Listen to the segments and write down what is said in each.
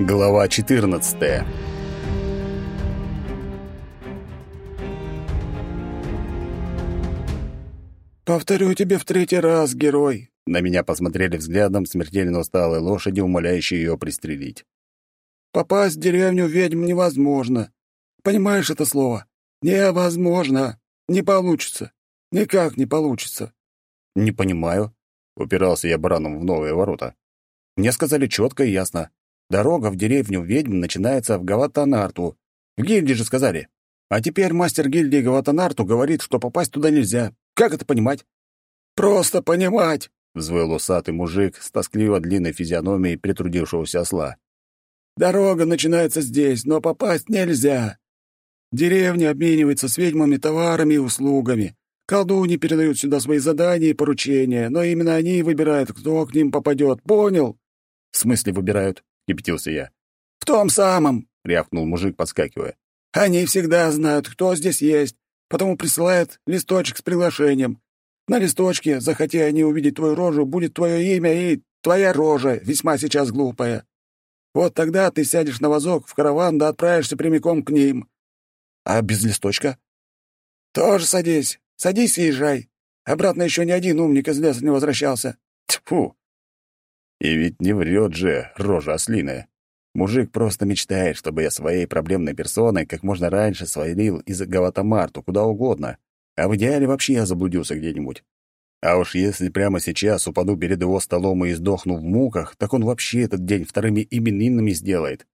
Глава 14. «Повторю тебе в третий раз, герой!» На меня посмотрели взглядом смертельно усталой лошади, умоляющей ее пристрелить. «Попасть в деревню ведьм невозможно. Понимаешь это слово? Невозможно. Не получится. Никак не получится». «Не понимаю», — упирался я бараном в новые ворота. «Мне сказали четко и ясно. Дорога в деревню ведьм начинается в Гаватанарту. В гильдии же сказали. А теперь мастер гильдии Гаватанарту говорит, что попасть туда нельзя. Как это понимать?» «Просто понимать!» — взвыл усатый мужик с тоскливо длинной физиономией притрудившегося осла. «Дорога начинается здесь, но попасть нельзя. Деревня обменивается с ведьмами товарами и услугами. Колдуни передают сюда свои задания и поручения, но именно они выбирают, кто к ним попадет. Понял?» «В смысле выбирают?» Кипятился я. «В том самом!» — рявкнул мужик, подскакивая. «Они всегда знают, кто здесь есть, потому присылают листочек с приглашением. На листочке, захотя они увидеть твою рожу, будет твое имя и твоя рожа, весьма сейчас глупая. Вот тогда ты сядешь на вазок в караван да отправишься прямиком к ним». «А без листочка?» «Тоже садись. Садись и езжай. Обратно еще ни один умник из леса не возвращался». Тьфу! И ведь не врет же рожа ослиная. Мужик просто мечтает, чтобы я своей проблемной персоной как можно раньше свалил из Гаватамарту куда угодно, а в идеале вообще я заблудился где-нибудь. А уж если прямо сейчас упаду перед его столом и сдохну в муках, так он вообще этот день вторыми именинными сделает.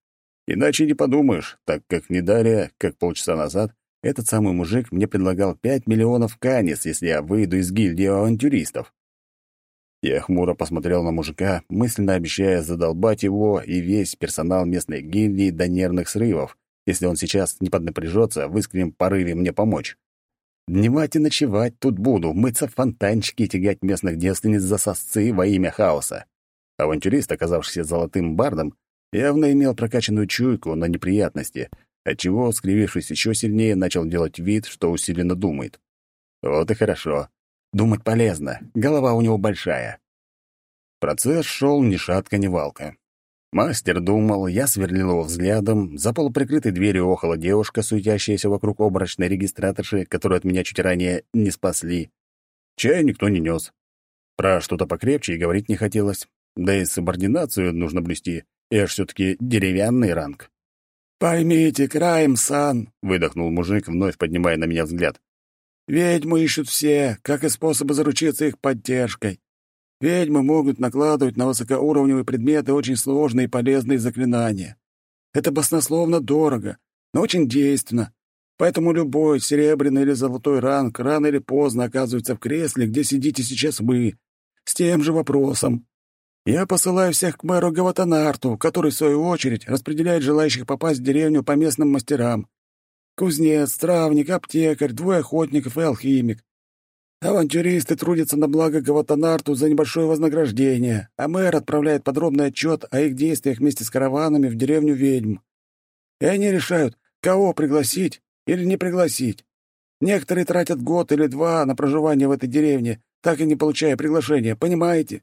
Иначе не подумаешь, так как не далее, как полчаса назад, этот самый мужик мне предлагал пять миллионов канис, если я выйду из гильдии авантюристов. Я хмуро посмотрел на мужика, мысленно обещая задолбать его и весь персонал местной гильдии до нервных срывов, если он сейчас не поднапряжется в искреннем порыве мне помочь. Дневать и ночевать тут буду, мыться в фонтанчике и тягать местных девственниц за сосцы во имя хаоса. Авантюрист, оказавшийся золотым бардом, явно имел прокачанную чуйку на неприятности, отчего, скривившись еще сильнее, начал делать вид, что усиленно думает. Вот и хорошо. Думать полезно, голова у него большая. Процесс шел ни шатка, ни валка. Мастер думал, я сверлил его взглядом, за полуприкрытой дверью охала девушка, суетящаяся вокруг оборочной регистраторши, которую от меня чуть ранее не спасли. Чай никто не нес. Про что-то покрепче и говорить не хотелось. Да и субординацию нужно блюсти. Я ж все-таки деревянный ранг. «Поймите, краем, сан!» — выдохнул мужик, вновь поднимая на меня взгляд. Ведьмы ищут все, как и способы заручиться их поддержкой. Ведьмы могут накладывать на высокоуровневые предметы очень сложные и полезные заклинания. Это баснословно дорого, но очень действенно. Поэтому любой серебряный или золотой ранг рано или поздно оказывается в кресле, где сидите сейчас вы, с тем же вопросом. Я посылаю всех к мэру Гаватанарту, который, в свою очередь, распределяет желающих попасть в деревню по местным мастерам. Кузнец, травник, аптекарь, двое охотников и алхимик. Авантюристы трудятся на благо Гаватанарту за небольшое вознаграждение, а мэр отправляет подробный отчет о их действиях вместе с караванами в деревню ведьм. И они решают, кого пригласить или не пригласить. Некоторые тратят год или два на проживание в этой деревне, так и не получая приглашения, понимаете?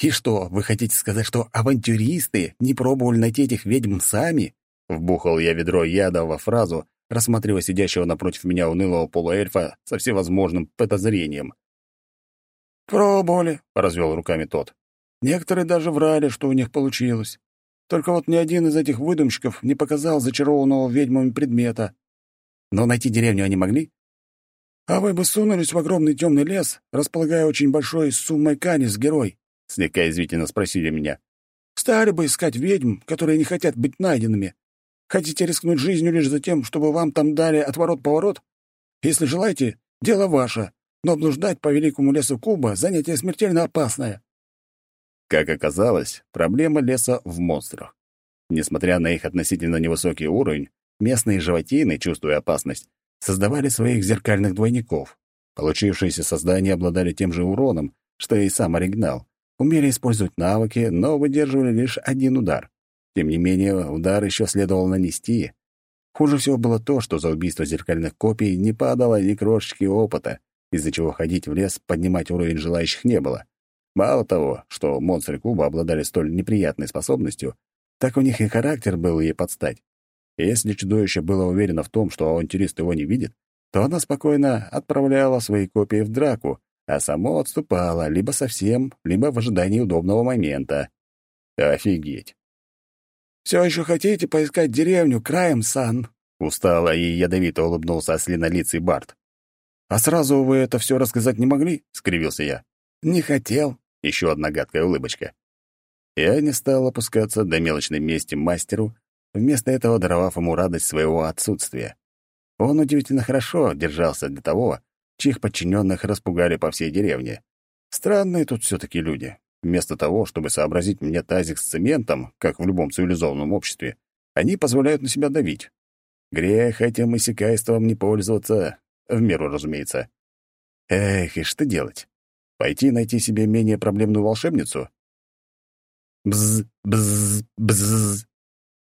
«И что, вы хотите сказать, что авантюристы не пробовали найти этих ведьм сами?» Вбухал я ведро яда во фразу, рассматривая сидящего напротив меня унылого полуэльфа со всевозможным подозрением. «Пробовали», — развел руками тот. «Некоторые даже врали, что у них получилось. Только вот ни один из этих выдумщиков не показал зачарованного ведьмами предмета. Но найти деревню они могли? А вы бы сунулись в огромный темный лес, располагая очень большой суммой канис, герой? Слегка извительно спросили меня. Стали бы искать ведьм, которые не хотят быть найденными. Хотите рискнуть жизнью лишь за тем, чтобы вам там дали отворот-поворот? Если желаете, дело ваше, но блуждать по великому лесу Куба — занятие смертельно опасное». Как оказалось, проблема леса в монстрах. Несмотря на их относительно невысокий уровень, местные животины, чувствуя опасность, создавали своих зеркальных двойников. Получившиеся создания обладали тем же уроном, что и сам оригинал, умели использовать навыки, но выдерживали лишь один удар. Тем не менее, удар еще следовало нанести. Хуже всего было то, что за убийство зеркальных копий не падало ни крошечки опыта, из-за чего ходить в лес, поднимать уровень желающих не было. Мало того, что монстры куба обладали столь неприятной способностью, Так у них и характер был ей подстать. И если чудовище было уверено в том, что авантюрист его не видит, то она спокойно отправляла свои копии в драку, а само отступала либо совсем, либо в ожидании удобного момента. Офигеть. «Все еще хотите поискать деревню краем, Сан?» Устало и ядовито улыбнулся ослинолицый Барт. «А сразу вы это все рассказать не могли?» — скривился я. «Не хотел». Еще одна гадкая улыбочка. Я не стал опускаться до мелочной мести мастеру, вместо этого даровав ему радость своего отсутствия. Он удивительно хорошо держался для того, чьих подчиненных распугали по всей деревне. Странные тут все таки люди. Вместо того, чтобы сообразить мне тазик с цементом, как в любом цивилизованном обществе, они позволяют на себя давить. Грех этим иссякайством не пользоваться, в меру, разумеется. Эх, и что делать? Пойти найти себе менее проблемную волшебницу? Бз, бз, бз.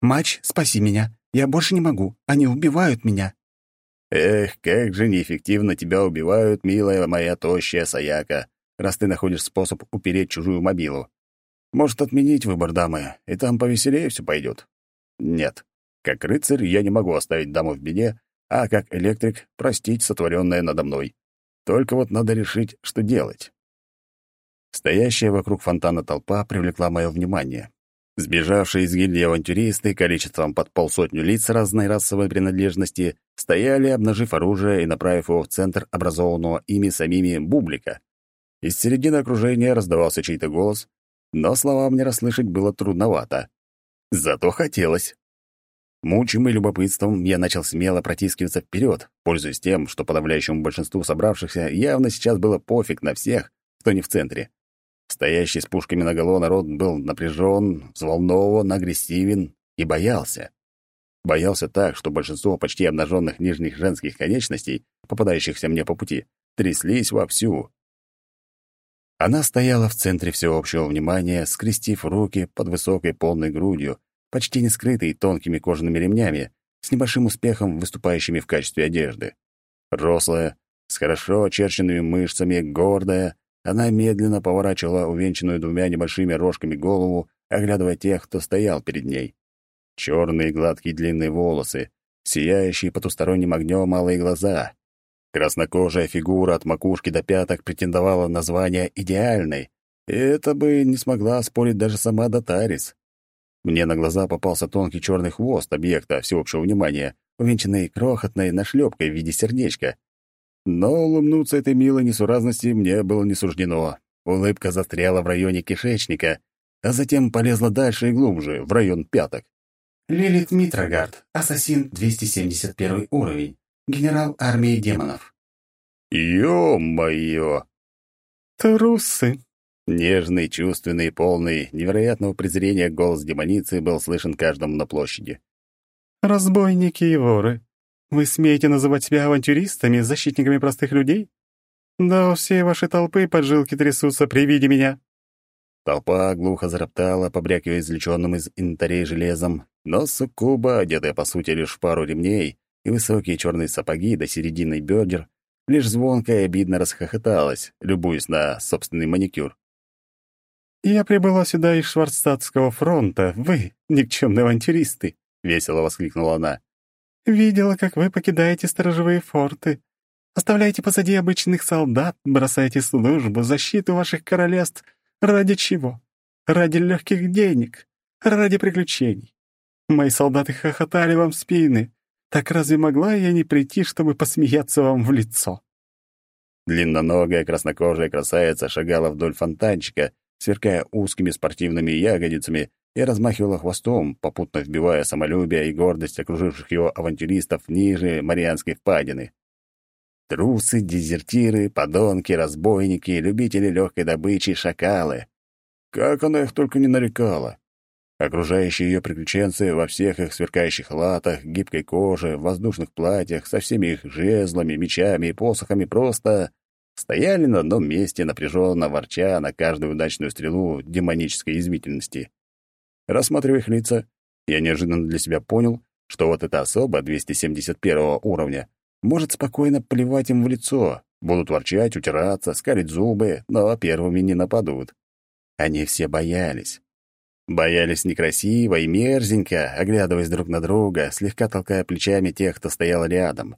Мач, спаси меня. Я больше не могу. Они убивают меня. Эх, как же неэффективно тебя убивают, милая моя тощая Саяка раз ты находишь способ упереть чужую мобилу. Может, отменить выбор дамы, и там повеселее все пойдет. Нет, как рыцарь я не могу оставить даму в беде, а как электрик простить сотворенное надо мной. Только вот надо решить, что делать. Стоящая вокруг фонтана толпа привлекла мое внимание. Сбежавшие из гильдии авантюристы количеством под полсотню лиц разной расовой принадлежности стояли, обнажив оружие и направив его в центр образованного ими самими бублика. Из середины окружения раздавался чей-то голос, но слова мне расслышать было трудновато. Зато хотелось. Мучимый любопытством, я начал смело протискиваться вперед, пользуясь тем, что подавляющему большинству собравшихся явно сейчас было пофиг на всех, кто не в центре. Стоящий с пушками наголо народ был напряжен, взволнован, агрессивен и боялся. Боялся так, что большинство почти обнаженных нижних женских конечностей, попадающихся мне по пути, тряслись вовсю. Она стояла в центре всеобщего внимания, скрестив руки под высокой полной грудью, почти не скрытой тонкими кожаными ремнями, с небольшим успехом выступающими в качестве одежды. Рослая, с хорошо очерченными мышцами, гордая, она медленно поворачивала увенчанную двумя небольшими рожками голову, оглядывая тех, кто стоял перед ней. Черные гладкие длинные волосы, сияющие потусторонним огнем малые глаза, Краснокожая фигура от макушки до пяток претендовала на звание идеальной, и это бы не смогла спорить даже сама Датарис. Мне на глаза попался тонкий черный хвост объекта всеобщего внимания, увенчанный крохотной нашлепкой в виде сердечка. Но улыбнуться этой милой несуразности мне было не суждено. Улыбка застряла в районе кишечника, а затем полезла дальше и глубже, в район пяток. Лилит Митрогард, ассасин 271 уровень генерал армии демонов. Ё-моё! Трусы! Нежный, чувственный, полный, невероятного презрения голос демоницы был слышен каждому на площади. «Разбойники и воры! Вы смеете называть себя авантюристами, защитниками простых людей? Да у всей вашей толпы поджилки трясутся при виде меня!» Толпа глухо зароптала, побрякивая извлеченным из инвентарей железом, но суккуба, одетая по сути лишь в пару ремней, и высокие черные сапоги до середины бедер, лишь звонко и обидно расхохоталась, любуясь на собственный маникюр. «Я прибыла сюда из Шварцстадтского фронта. Вы, никчемные авантюристы!» — весело воскликнула она. «Видела, как вы покидаете сторожевые форты. Оставляете позади обычных солдат, бросаете службу, защиту ваших королевств. Ради чего? Ради легких денег, ради приключений. Мои солдаты хохотали вам спины, так разве могла я не прийти, чтобы посмеяться вам в лицо?» Длинноногая краснокожая красавица шагала вдоль фонтанчика, сверкая узкими спортивными ягодицами и размахивала хвостом, попутно вбивая самолюбие и гордость окруживших его авантюристов ниже Марианской впадины. Трусы, дезертиры, подонки, разбойники, любители легкой добычи, шакалы. Как она их только не нарекала. Окружающие ее приключенцы во всех их сверкающих латах, гибкой коже, воздушных платьях, со всеми их жезлами, мечами и посохами просто стояли на одном месте, напряженно ворча на каждую удачную стрелу демонической извительности. Рассматривая их лица, я неожиданно для себя понял, что вот эта особа 271 уровня может спокойно плевать им в лицо, будут ворчать, утираться, скалить зубы, но первыми не нападут. Они все боялись. Боялись некрасиво и мерзенько, оглядываясь друг на друга, слегка толкая плечами тех, кто стоял рядом.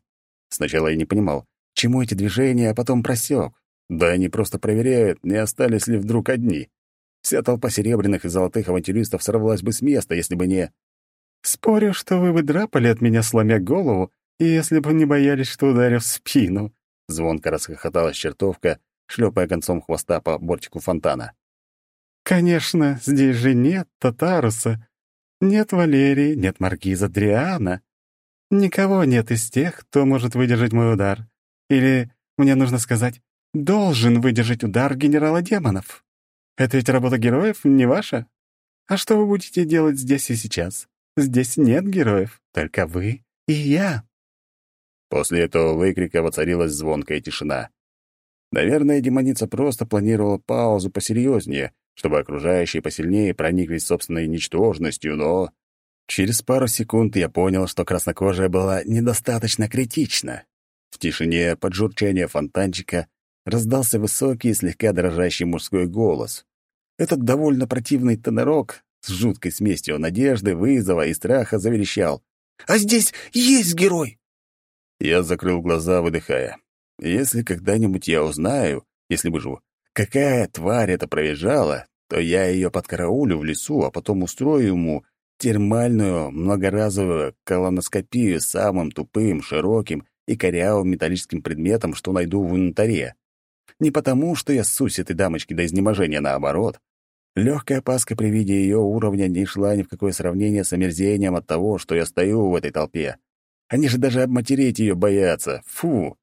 Сначала я не понимал, чему эти движения, а потом просек. Да они просто проверяют, не остались ли вдруг одни. Вся толпа серебряных и золотых авантюристов сорвалась бы с места, если бы не... «Спорю, что вы бы драпали от меня, сломя голову, если бы не боялись, что ударю в спину», — звонко расхохоталась чертовка, шлепая концом хвоста по бортику фонтана. «Конечно, здесь же нет Татаруса, нет Валерии, нет маркиза Дриана. Никого нет из тех, кто может выдержать мой удар. Или, мне нужно сказать, должен выдержать удар генерала демонов. Это ведь работа героев, не ваша? А что вы будете делать здесь и сейчас? Здесь нет героев, только вы и я». После этого выкрика воцарилась звонкая тишина. Наверное, демоница просто планировала паузу посерьезнее, чтобы окружающие посильнее прониклись собственной ничтожностью, но... Через пару секунд я понял, что краснокожая была недостаточно критична. В тишине под журчание фонтанчика раздался высокий и слегка дрожащий мужской голос. Этот довольно противный тонорок с жуткой смесью надежды, вызова и страха заверещал. «А здесь есть герой!» Я закрыл глаза, выдыхая. Если когда-нибудь я узнаю, если выживу, какая тварь это проезжала, то я ее подкараулю в лесу, а потом устрою ему термальную многоразовую колоноскопию самым тупым, широким и корявым металлическим предметом, что найду в инвентаре. Не потому, что я ссусь этой дамочки до изнеможения, наоборот. Легкая опаска при виде ее уровня не шла ни в какое сравнение с омерзением от того, что я стою в этой толпе. Они же даже обматереть ее боятся. Фу!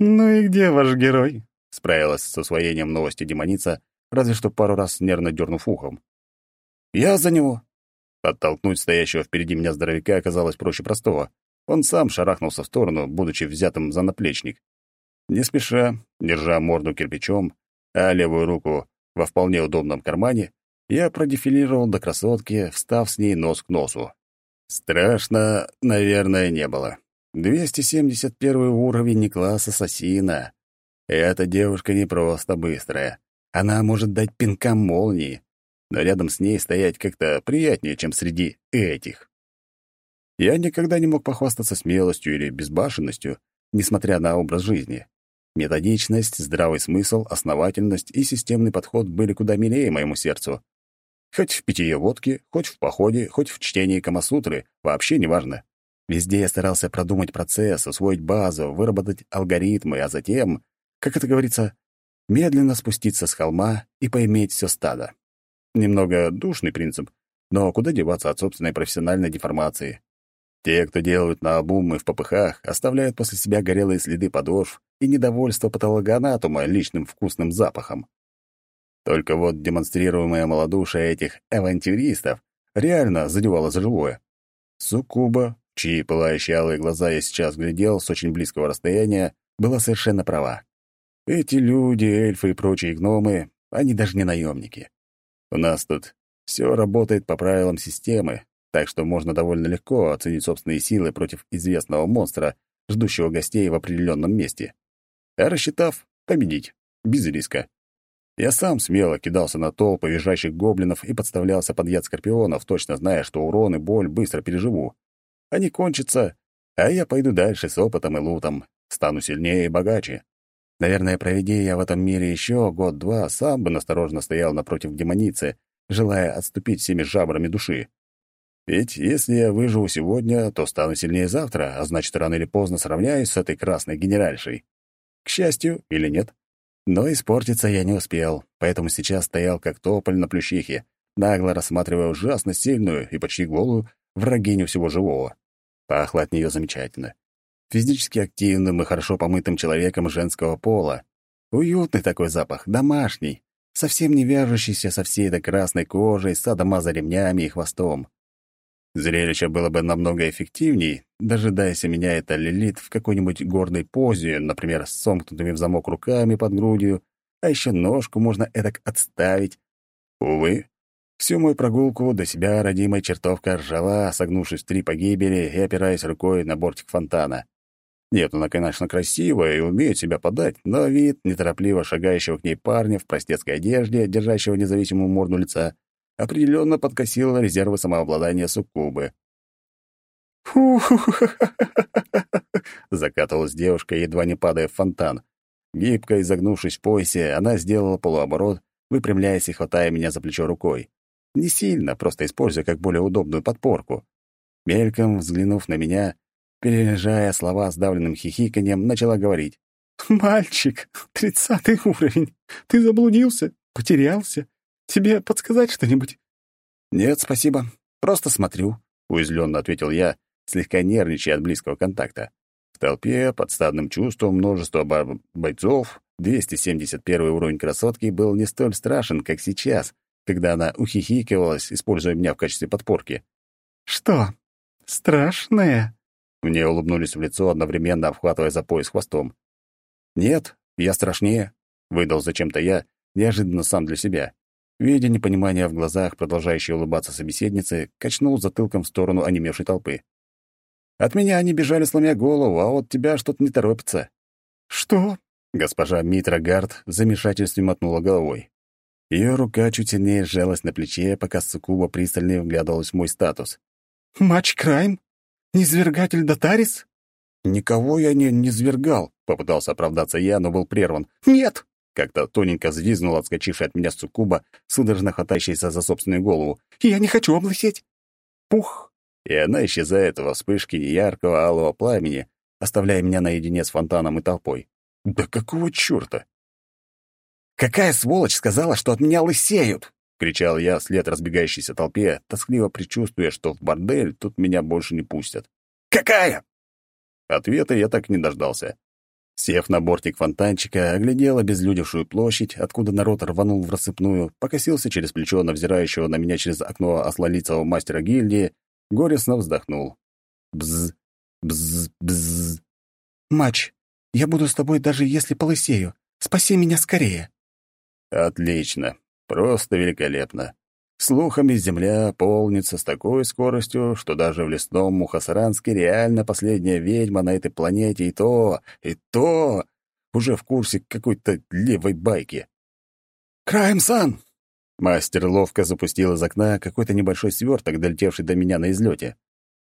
«Ну и где ваш герой?» — справилась с усвоением новости демоница, разве что пару раз нервно дернув ухом. «Я за него!» Оттолкнуть стоящего впереди меня здоровяка оказалось проще простого. Он сам шарахнулся в сторону, будучи взятым за наплечник. Не спеша, держа морду кирпичом, а левую руку во вполне удобном кармане, я продефилировал до красотки, встав с ней нос к носу. Страшно, наверное, не было. 271 уровень не класс ассасина. Эта девушка не просто быстрая. Она может дать пинкам молнии, но рядом с ней стоять как-то приятнее, чем среди этих. Я никогда не мог похвастаться смелостью или безбашенностью, несмотря на образ жизни. Методичность, здравый смысл, основательность и системный подход были куда милее моему сердцу. Хоть в питье водки, хоть в походе, хоть в чтении Камасутры, вообще неважно. Везде я старался продумать процесс, усвоить базу, выработать алгоритмы, а затем, как это говорится, медленно спуститься с холма и поиметь все стадо. Немного душный принцип, но куда деваться от собственной профессиональной деформации? Те, кто делают наобум и в попыхах, оставляют после себя горелые следы подошв и недовольство патологоанатома личным вкусным запахом. Только вот демонстрируемое малодушие этих авантюристов реально задевало за живое. Суккуба, чьи пылающие алые глаза я сейчас глядел с очень близкого расстояния, была совершенно права. Эти люди, эльфы и прочие гномы, они даже не наемники. У нас тут все работает по правилам системы, так что можно довольно легко оценить собственные силы против известного монстра, ждущего гостей в определенном месте. А рассчитав, победить, без риска. Я сам смело кидался на толпы визжащих гоблинов и подставлялся под яд скорпионов, точно зная, что урон и боль быстро переживу. Они кончатся, а я пойду дальше с опытом и лутом, стану сильнее и богаче. Наверное, проведи я в этом мире еще год-два, сам бы насторожно стоял напротив демоницы, желая отступить всеми жабрами души. Ведь если я выживу сегодня, то стану сильнее завтра, а значит, рано или поздно сравняюсь с этой красной генеральшей. К счастью или нет. Но испортиться я не успел, поэтому сейчас стоял как тополь на плющихе, нагло рассматривая ужасно сильную и почти голую врагиню всего живого. Пахло от нее замечательно. Физически активным и хорошо помытым человеком женского пола. Уютный такой запах, домашний, совсем не вяжущийся со всей этой красной кожей, садомаза ремнями и хвостом. Зрелище было бы намного эффективней, дожидаясь меня эта лилит в какой-нибудь горной позе, например, с сомкнутыми в замок руками под грудью, а еще ножку можно эдак отставить. Увы, Всю мою прогулку до себя родимая чертовка ржала, согнувшись в три погибели и опираясь рукой на бортик фонтана. Нет, она, конечно, красивая и умеет себя подать, но вид неторопливо шагающего к ней парня в простецкой одежде, держащего независимую морду лица, определенно подкосила резервы самообладания суккубы. фу Закатывалась девушка, едва не падая в фонтан. Гибко изогнувшись в поясе, она сделала полуоборот, выпрямляясь и хватая меня за плечо рукой. Не сильно, просто используя как более удобную подпорку. Мельком взглянув на меня, переезжая слова сдавленным хихиканьем, начала говорить. «Мальчик, тридцатый уровень. Ты заблудился? Потерялся? Тебе подсказать что-нибудь?» «Нет, спасибо. Просто смотрю», — уязвленно ответил я, слегка нервничая от близкого контакта. В толпе, под стадным чувством множества бойцов, 271 уровень красотки был не столь страшен, как сейчас, когда она ухихикивалась, используя меня в качестве подпорки. «Что? Страшное?» Мне улыбнулись в лицо, одновременно обхватывая за пояс хвостом. «Нет, я страшнее», — выдал зачем-то я, неожиданно сам для себя. Видя непонимание в глазах, продолжающей улыбаться собеседницы, качнул затылком в сторону онемевшей толпы. От меня они бежали, сломя голову, а вот тебя что-то не торопится». «Что?» — госпожа Митра Гард в замешательстве мотнула головой. Ее рука чуть сильнее сжалась на плече, пока Сукуба пристально вглядывалась в мой статус. «Матч Крайм? Низвергатель Датарис?» «Никого я не низвергал», — попытался оправдаться я, но был прерван. «Нет!» — как-то тоненько взвизгнула отскочившая от меня Сукуба, судорожно хватающаяся за собственную голову. «Я не хочу облысеть!» Пух! и она исчезает во вспышке яркого алого пламени, оставляя меня наедине с фонтаном и толпой. Да какого чёрта? «Какая сволочь сказала, что от меня лысеют?» — кричал я вслед разбегающейся толпе, тоскливо предчувствуя, что в бордель тут меня больше не пустят. «Какая?» Ответа я так и не дождался. Сев на бортик фонтанчика, оглядел обезлюдевшую площадь, откуда народ рванул в рассыпную, покосился через плечо на взирающего на меня через окно ослолицего мастера гильдии горестно вздохнул. Бз, бз, бз. «Мач, я буду с тобой даже если полысею. Спаси меня скорее». Отлично. Просто великолепно. Слухами земля полнится с такой скоростью, что даже в лесном Мухасранске реально последняя ведьма на этой планете и то, и то уже в курсе какой-то левой байки. «Крайм-сан!» Мастер ловко запустил из окна какой-то небольшой сверток, долетевший до меня на излете.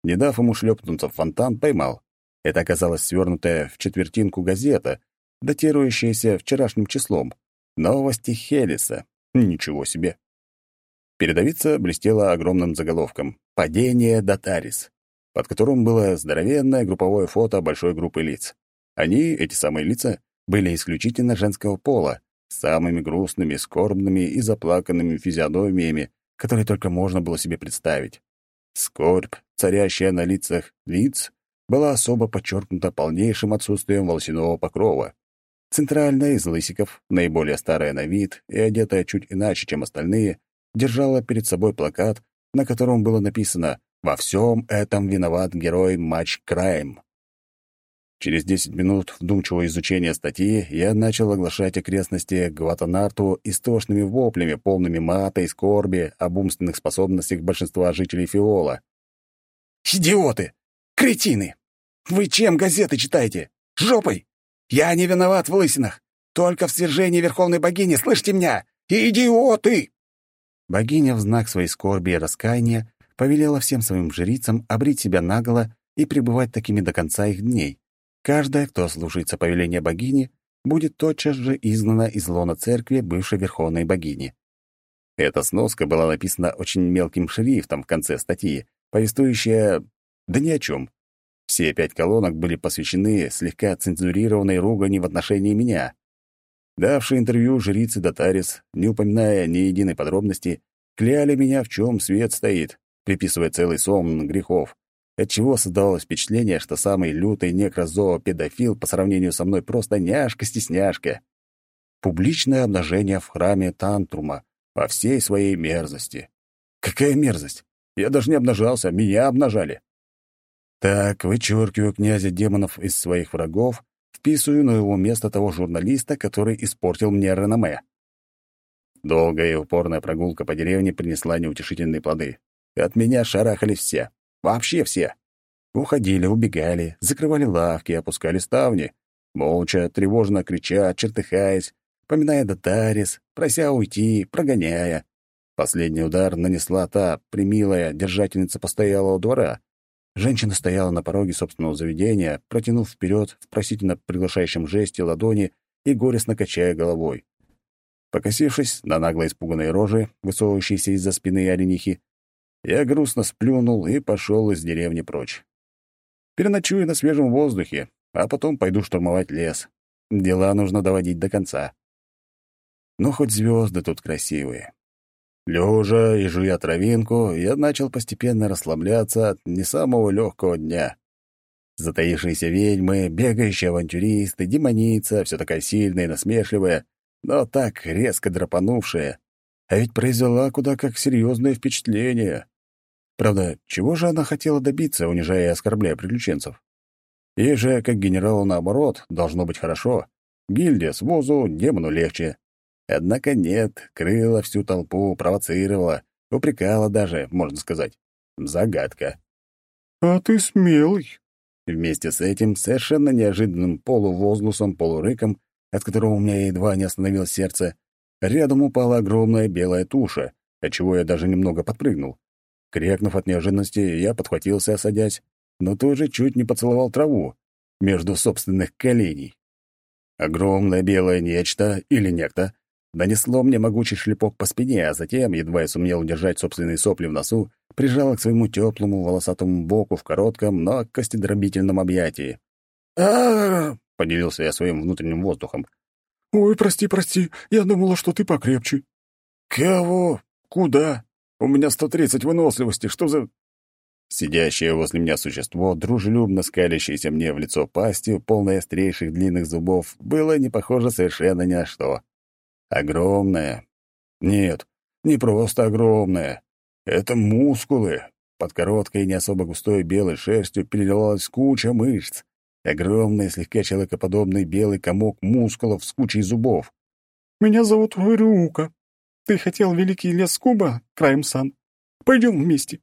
Не дав ему шлепнуться в фонтан, поймал. Это оказалось свернутая в четвертинку газета, датирующаяся вчерашним числом. Новости Хелиса. Ничего себе. Передовица блестела огромным заголовком «Падение Датарис», под которым было здоровенное групповое фото большой группы лиц. Они, эти самые лица, были исключительно женского пола, самыми грустными, скорбными и заплаканными физиономиями, которые только можно было себе представить. Скорбь, царящая на лицах лиц, была особо подчеркнута полнейшим отсутствием волосяного покрова. Центральная из лысиков, наиболее старая на вид и одетая чуть иначе, чем остальные, держала перед собой плакат, на котором было написано «Во всем этом виноват герой Матч Крайм». Через 10 минут вдумчивого изучения статьи я начал оглашать окрестности Гватанарту истошными воплями, полными мата и скорби об умственных способностях большинства жителей Фиола. «Идиоты! Кретины! Вы чем газеты читаете? Жопой? Я не виноват в лысинах! Только в свержении Верховной Богини, слышите меня? Идиоты!» Богиня в знак своей скорби и раскаяния повелела всем своим жрицам обрить себя наголо и пребывать такими до конца их дней. Каждая, кто слушается повеления богини, будет тотчас же изгнана из лона церкви бывшей верховной богини. Эта сноска была написана очень мелким шрифтом в конце статьи, повествующая да ни о чем. Все пять колонок были посвящены слегка цензурированной ругани в отношении меня. Давшие интервью жрицы Датарис, не упоминая ни единой подробности, кляли меня, в чем свет стоит, приписывая целый сон грехов, отчего создавалось впечатление, что самый лютый некрозоо-педофил по сравнению со мной просто няшка-стесняшка. Публичное обнажение в храме Тантрума во всей своей мерзости. Какая мерзость? Я даже не обнажался, меня обнажали. Так, вычеркиваю князя демонов из своих врагов, вписываю на его место того журналиста, который испортил мне реноме. Долгая и упорная прогулка по деревне принесла неутешительные плоды. От меня шарахали все. Вообще все. Уходили, убегали, закрывали лавки, опускали ставни. Молча, тревожно крича, чертыхаясь, поминая Датарис, прося уйти, прогоняя. Последний удар нанесла та примилая держательница постоялого двора. Женщина стояла на пороге собственного заведения, протянув вперед в просительно приглашающем жесте ладони и горестно качая головой. Покосившись на нагло испуганные рожи, высовывающиеся из-за спины оленихи, я грустно сплюнул и пошел из деревни прочь. Переночую на свежем воздухе, а потом пойду штурмовать лес. Дела нужно доводить до конца. Но хоть звезды тут красивые. Лежа и жуя травинку, я начал постепенно расслабляться от не самого легкого дня. Затаившиеся ведьмы, бегающие авантюристы, демоница, все такая сильная и насмешливая, но так резко драпанувшая. А ведь произвела куда как серьезное впечатление. Правда, чего же она хотела добиться, унижая и оскорбляя приключенцев? Ей же, как генералу, наоборот, должно быть хорошо. Гильдия с возу, демону легче. Однако нет, крыла всю толпу, провоцировала, упрекала даже, можно сказать. Загадка. «А ты смелый». Вместе с этим совершенно неожиданным полувозгласом, полурыком, от которого у меня едва не остановилось сердце, рядом упала огромная белая туша, отчего я даже немного подпрыгнул. Крякнув от неожиданности, я подхватился, осадясь, но тоже чуть не поцеловал траву между собственных коленей. Огромное белое нечто или некто Донесло мне могучий шлепок по спине, а затем, едва я сумел удержать собственные сопли в носу, прижало к своему теплому волосатому боку в коротком, но костедробительном объятии. а поделился я своим внутренним воздухом. «Ой, прости, прости, я думала, что ты покрепче». «Кого? Куда? У меня сто тридцать выносливости, что за...» Сидящее возле меня существо, дружелюбно скалящееся мне в лицо пастью, полное острейших длинных зубов, было не похоже совершенно ни на что. Огромная. Нет, не просто огромная. Это мускулы. Под короткой, не особо густой белой шерстью переливалась куча мышц. Огромный, слегка человекоподобный белый комок мускулов с кучей зубов. «Меня зовут Рюка. Ты хотел великий лес Куба, Крайм-сан? Пойдем вместе».